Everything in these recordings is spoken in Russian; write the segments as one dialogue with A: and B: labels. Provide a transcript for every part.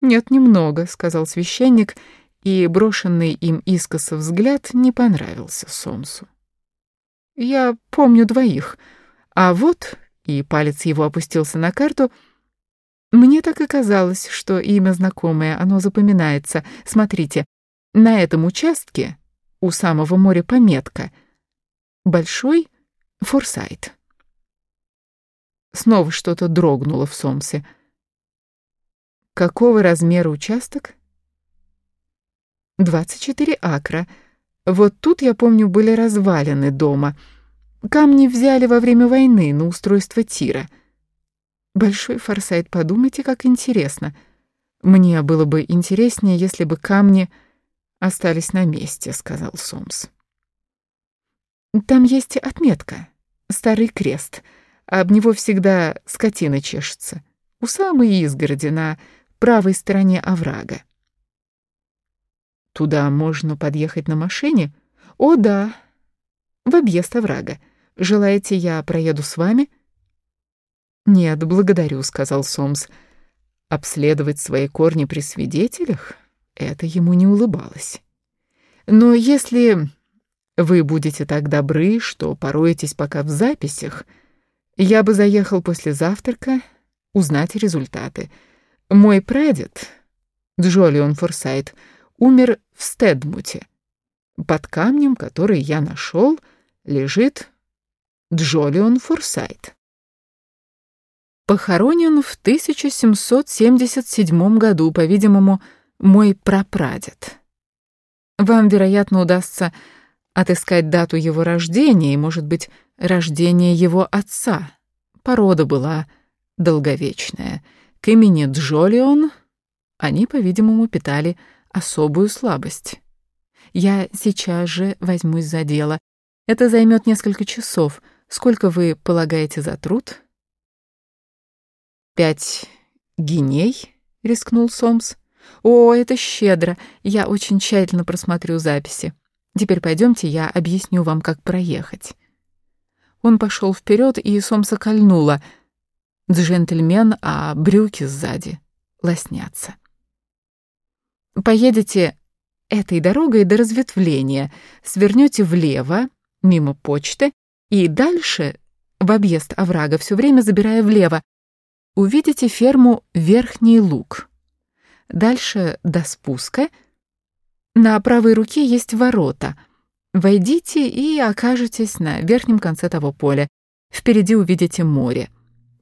A: «Нет, немного», — сказал священник, и брошенный им искоса взгляд не понравился Сомсу. «Я помню двоих, а вот...» — и палец его опустился на карту — мне так и казалось, что имя знакомое, оно запоминается. Смотрите, на этом участке у самого моря пометка «Большой Форсайт». Снова что-то дрогнуло в Сомсе. Какого размера участок? 24 акра. Вот тут, я помню, были развалины дома. Камни взяли во время войны на устройство тира — Большой форсайт, подумайте, как интересно. Мне было бы интереснее, если бы камни остались на месте, сказал Сомс. Там есть отметка, старый крест. Об него всегда скотина чешется. У самой изгороди на правой стороне оврага. Туда можно подъехать на машине? О, да, в объезд оврага. Желаете, я проеду с вами? — «Нет, благодарю», — сказал Сомс. Обследовать свои корни при свидетелях — это ему не улыбалось. «Но если вы будете так добры, что пороетесь пока в записях, я бы заехал после завтрака узнать результаты. Мой прадед, Джолион Форсайт, умер в Стедмуте. Под камнем, который я нашел, лежит Джолион Форсайт похоронен в 1777 году, по-видимому, мой прапрадед. Вам, вероятно, удастся отыскать дату его рождения и, может быть, рождения его отца. Порода была долговечная. К имени Джолион они, по-видимому, питали особую слабость. Я сейчас же возьмусь за дело. Это займет несколько часов. Сколько вы полагаете за труд?» «Пять гиней?» — рискнул Сомс. «О, это щедро. Я очень тщательно просмотрю записи. Теперь пойдемте, я объясню вам, как проехать». Он пошел вперед, и Сомса кольнула. Джентльмен, а брюки сзади лоснятся. «Поедете этой дорогой до разветвления, свернете влево, мимо почты, и дальше в объезд оврага, все время забирая влево, увидите ферму Верхний Луг. Дальше до спуска. На правой руке есть ворота. Войдите и окажетесь на верхнем конце того поля. Впереди увидите море.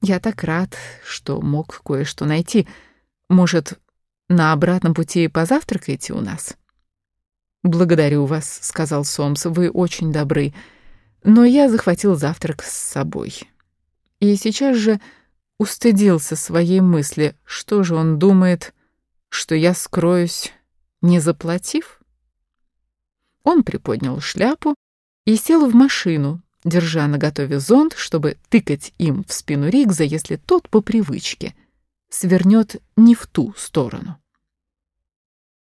A: Я так рад, что мог кое-что найти. Может, на обратном пути позавтракаете у нас? «Благодарю вас», — сказал Сомс, — «вы очень добры. Но я захватил завтрак с собой». И сейчас же устыдился своей мысли. Что же он думает, что я скроюсь, не заплатив? Он приподнял шляпу и сел в машину, держа наготове зонт, чтобы тыкать им в спину Ригза, если тот по привычке свернет не в ту сторону.